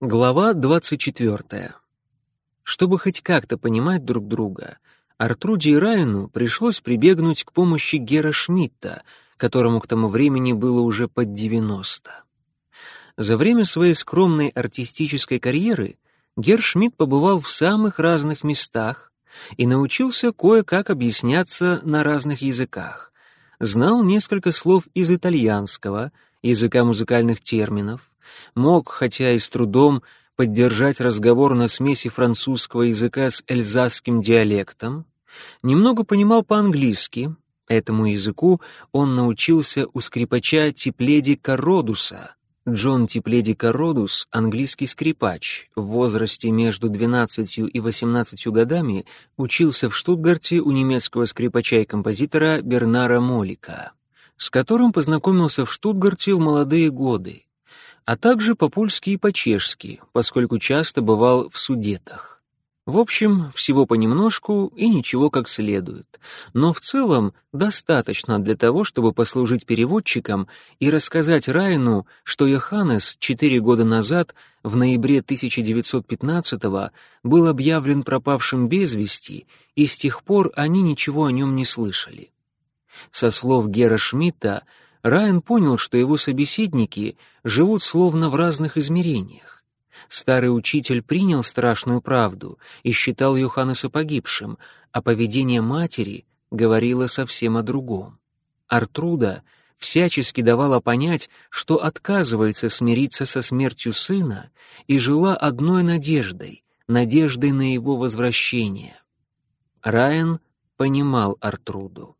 Глава 24. Чтобы хоть как-то понимать друг друга, Артруде и Райану пришлось прибегнуть к помощи Гера Шмидта, которому к тому времени было уже под 90. За время своей скромной артистической карьеры Гер Шмидт побывал в самых разных местах и научился кое-как объясняться на разных языках. Знал несколько слов из итальянского, языка музыкальных терминов, мог, хотя и с трудом, поддержать разговор на смеси французского языка с эльзасским диалектом, немного понимал по-английски, этому языку он научился у скрипача Типледи Кародуса. Джон Типледи Кародус, английский скрипач, в возрасте между 12 и 18 годами учился в Штутгарте у немецкого скрипача и композитора Бернара Молика, с которым познакомился в Штутгарте в молодые годы а также по-польски и по-чешски, поскольку часто бывал в судетах. В общем, всего понемножку и ничего как следует. Но в целом достаточно для того, чтобы послужить переводчиком и рассказать Райну, что Йоханнес четыре года назад, в ноябре 1915-го, был объявлен пропавшим без вести, и с тех пор они ничего о нем не слышали. Со слов Гера Шмидта, Райан понял, что его собеседники живут словно в разных измерениях. Старый учитель принял страшную правду и считал Йоханнеса погибшим, а поведение матери говорило совсем о другом. Артруда всячески давала понять, что отказывается смириться со смертью сына и жила одной надеждой, надеждой на его возвращение. Райан понимал Артруду.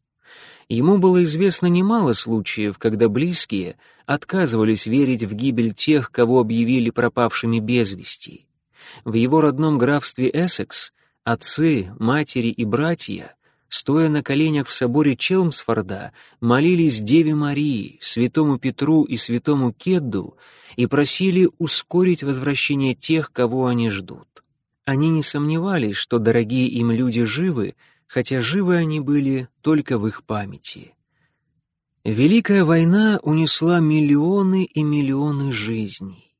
Ему было известно немало случаев, когда близкие отказывались верить в гибель тех, кого объявили пропавшими без вести. В его родном графстве Эссекс отцы, матери и братья, стоя на коленях в соборе Челмсфорда, молились Деве Марии, святому Петру и святому Кедду и просили ускорить возвращение тех, кого они ждут. Они не сомневались, что дорогие им люди живы, хотя живы они были только в их памяти. Великая война унесла миллионы и миллионы жизней.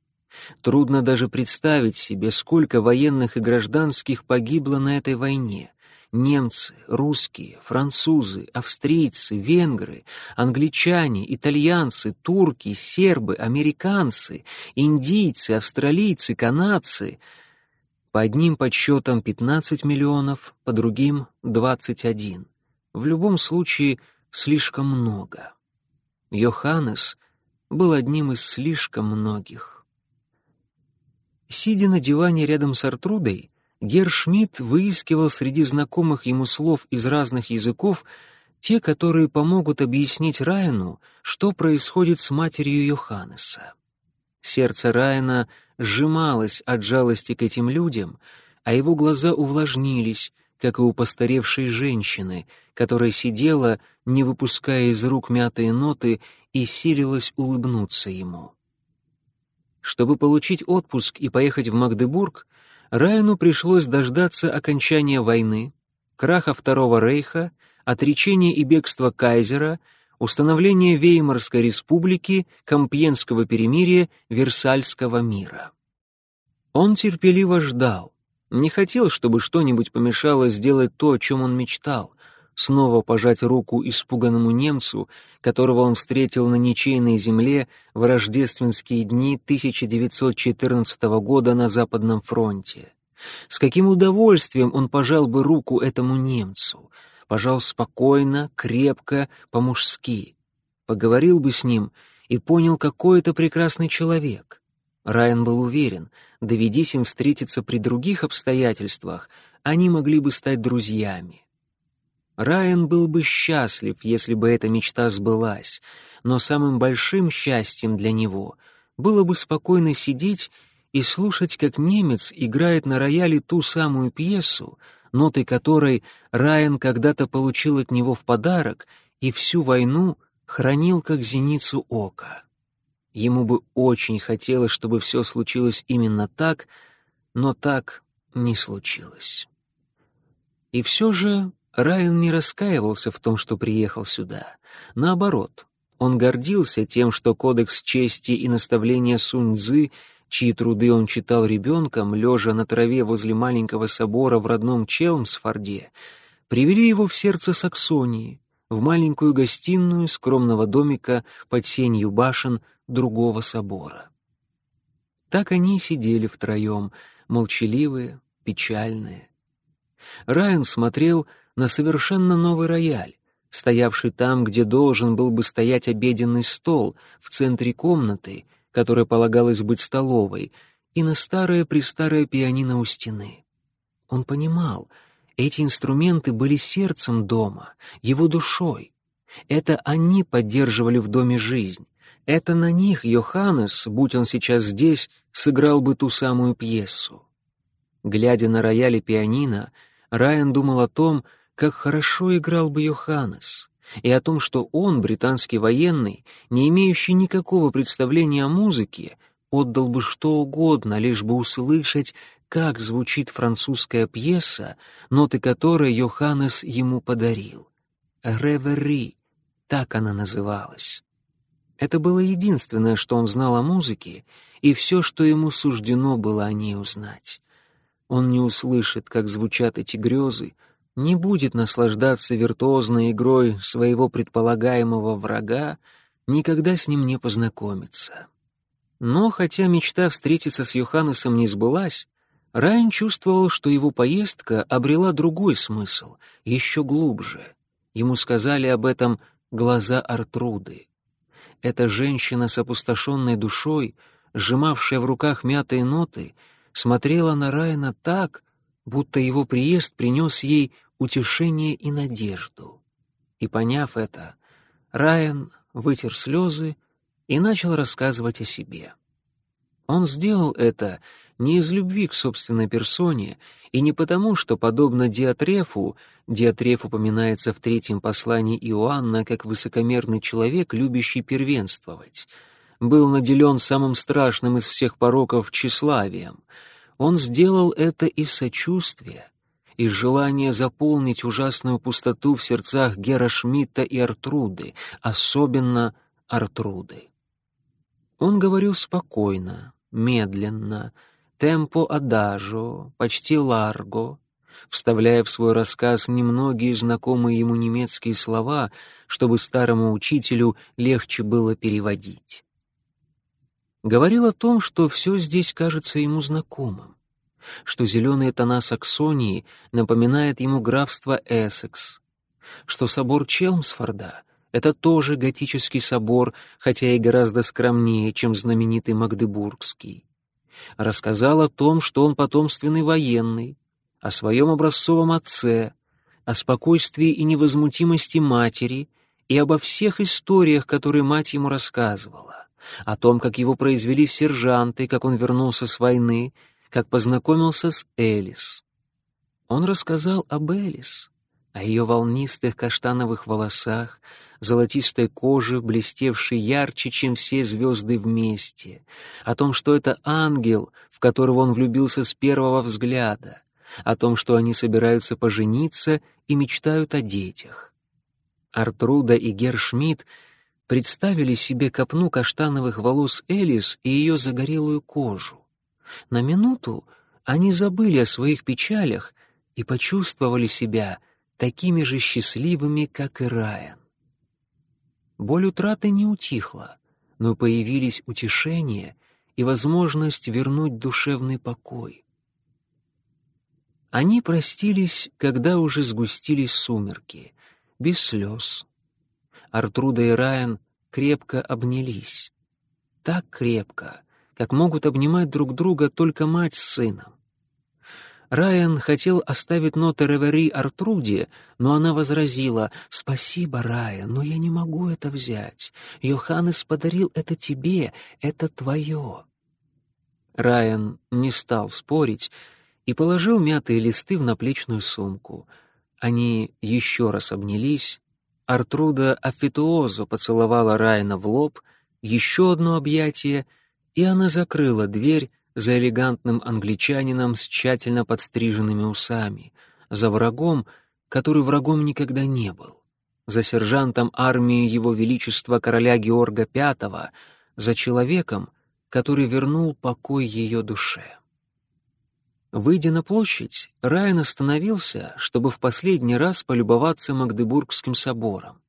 Трудно даже представить себе, сколько военных и гражданских погибло на этой войне. Немцы, русские, французы, австрийцы, венгры, англичане, итальянцы, турки, сербы, американцы, индийцы, австралийцы, канадцы — по одним подсчетам 15 миллионов, по другим — 21. В любом случае, слишком много. Йоханнес был одним из слишком многих. Сидя на диване рядом с Артрудой, Гер Шмидт выискивал среди знакомых ему слов из разных языков те, которые помогут объяснить Райану, что происходит с матерью Йоханнеса. Сердце Райана сжималось от жалости к этим людям, а его глаза увлажнились, как и у постаревшей женщины, которая сидела, не выпуская из рук мятые ноты, и силилась улыбнуться ему. Чтобы получить отпуск и поехать в Магдебург, Райану пришлось дождаться окончания войны, краха Второго Рейха, отречения и бегства кайзера — установление Веймарской республики, Компьенского перемирия, Версальского мира. Он терпеливо ждал, не хотел, чтобы что-нибудь помешало сделать то, о чем он мечтал, снова пожать руку испуганному немцу, которого он встретил на ничейной земле в рождественские дни 1914 года на Западном фронте. С каким удовольствием он пожал бы руку этому немцу — пожал спокойно, крепко, по-мужски. Поговорил бы с ним и понял, какой это прекрасный человек. Райан был уверен, доведись им встретиться при других обстоятельствах, они могли бы стать друзьями. Райан был бы счастлив, если бы эта мечта сбылась, но самым большим счастьем для него было бы спокойно сидеть и слушать, как немец играет на рояле ту самую пьесу, ноты которой Райан когда-то получил от него в подарок и всю войну хранил как зеницу ока. Ему бы очень хотелось, чтобы все случилось именно так, но так не случилось. И все же Райан не раскаивался в том, что приехал сюда. Наоборот, он гордился тем, что кодекс чести и наставления Сунь-Дзы чьи труды он читал ребенком, лежа на траве возле маленького собора в родном Челмсфорде, привели его в сердце Саксонии, в маленькую гостиную скромного домика под сенью башен другого собора. Так они и сидели втроем, молчаливые, печальные. Райан смотрел на совершенно новый рояль, стоявший там, где должен был бы стоять обеденный стол, в центре комнаты, которая полагалась быть столовой, и на старое-престарое пианино у стены. Он понимал, эти инструменты были сердцем дома, его душой. Это они поддерживали в доме жизнь. Это на них Йоханнес, будь он сейчас здесь, сыграл бы ту самую пьесу. Глядя на рояль и пианино, Райан думал о том, как хорошо играл бы Йоханнес, и о том, что он, британский военный, не имеющий никакого представления о музыке, отдал бы что угодно, лишь бы услышать, как звучит французская пьеса, ноты которой Йоханнес ему подарил. «Ревери», так она называлась. Это было единственное, что он знал о музыке, и все, что ему суждено было о ней узнать. Он не услышит, как звучат эти грезы, не будет наслаждаться виртуозной игрой своего предполагаемого врага, никогда с ним не познакомится. Но хотя мечта встретиться с Йоханнесом не сбылась, Райан чувствовал, что его поездка обрела другой смысл, еще глубже. Ему сказали об этом глаза Артруды. Эта женщина с опустошенной душой, сжимавшая в руках мятые ноты, смотрела на Райана так, будто его приезд принес ей утешение и надежду. И поняв это, Райан вытер слезы и начал рассказывать о себе. Он сделал это не из любви к собственной персоне и не потому, что, подобно Диатрефу, Диатреф упоминается в третьем послании Иоанна как высокомерный человек, любящий первенствовать, был наделен самым страшным из всех пороков тщеславием. Он сделал это из сочувствия, из желания заполнить ужасную пустоту в сердцах Гера Шмидта и Артруды, особенно Артруды. Он говорил спокойно, медленно, темпо адажо, почти ларго, вставляя в свой рассказ немногие знакомые ему немецкие слова, чтобы старому учителю легче было переводить. Говорил о том, что все здесь кажется ему знакомым что зеленые тона Саксонии напоминают ему графство Эссекс, что собор Челмсфорда — это тоже готический собор, хотя и гораздо скромнее, чем знаменитый Магдебургский. Рассказал о том, что он потомственный военный, о своем образцовом отце, о спокойствии и невозмутимости матери и обо всех историях, которые мать ему рассказывала, о том, как его произвели в сержанты, как он вернулся с войны, как познакомился с Элис. Он рассказал об Элис, о ее волнистых каштановых волосах, золотистой коже, блестевшей ярче, чем все звезды вместе, о том, что это ангел, в которого он влюбился с первого взгляда, о том, что они собираются пожениться и мечтают о детях. Артруда и Гершмидт представили себе копну каштановых волос Элис и ее загорелую кожу. На минуту они забыли о своих печалях и почувствовали себя такими же счастливыми, как и Райан. Боль утраты не утихла, но появились утешение и возможность вернуть душевный покой. Они простились, когда уже сгустились сумерки, без слез. Артруда и Райан крепко обнялись. Так крепко, как могут обнимать друг друга только мать с сыном. Райан хотел оставить ноты Ревери Артруде, но она возразила, «Спасибо, Райан, но я не могу это взять. Йоханнес подарил это тебе, это твое». Райан не стал спорить и положил мятые листы в наплечную сумку. Они еще раз обнялись. Артруда Афитуозо поцеловала Райана в лоб, еще одно объятие — и она закрыла дверь за элегантным англичанином с тщательно подстриженными усами, за врагом, который врагом никогда не был, за сержантом армии Его Величества короля Георга V, за человеком, который вернул покой ее душе. Выйдя на площадь, Райан остановился, чтобы в последний раз полюбоваться Магдебургским собором.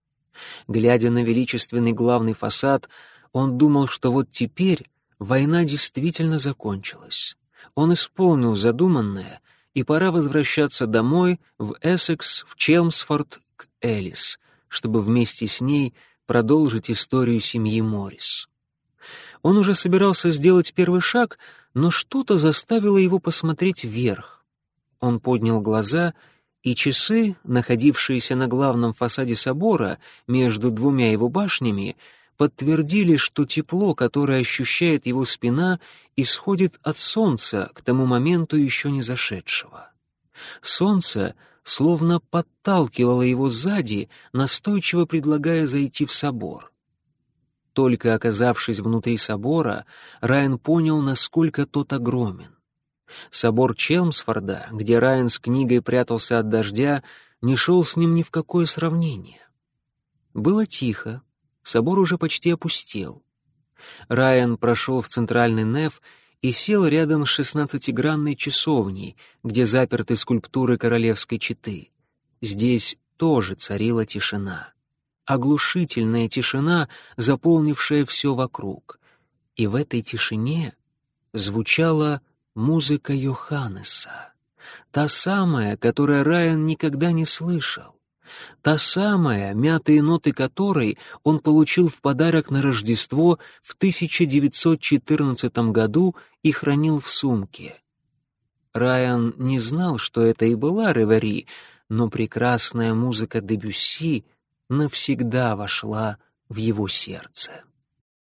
Глядя на величественный главный фасад, он думал, что вот теперь война действительно закончилась. Он исполнил задуманное, и пора возвращаться домой, в Эссекс, в Челмсфорд, к Элис, чтобы вместе с ней продолжить историю семьи Моррис. Он уже собирался сделать первый шаг, но что-то заставило его посмотреть вверх. Он поднял глаза, и часы, находившиеся на главном фасаде собора между двумя его башнями, подтвердили, что тепло, которое ощущает его спина, исходит от солнца к тому моменту еще не зашедшего. Солнце словно подталкивало его сзади, настойчиво предлагая зайти в собор. Только оказавшись внутри собора, Райан понял, насколько тот огромен. Собор Челмсфорда, где Райан с книгой прятался от дождя, не шел с ним ни в какое сравнение. Было тихо, собор уже почти опустел. Райан прошел в центральный неф и сел рядом с шестнадцатигранной часовней, где заперты скульптуры королевской четы. Здесь тоже царила тишина. Оглушительная тишина, заполнившая все вокруг. И в этой тишине звучала музыка Йоханнеса. Та самая, которую Райан никогда не слышал. Та самая, мятые ноты которой он получил в подарок на Рождество в 1914 году и хранил в сумке. Райан не знал, что это и была Ревери, но прекрасная музыка Дебюсси навсегда вошла в его сердце.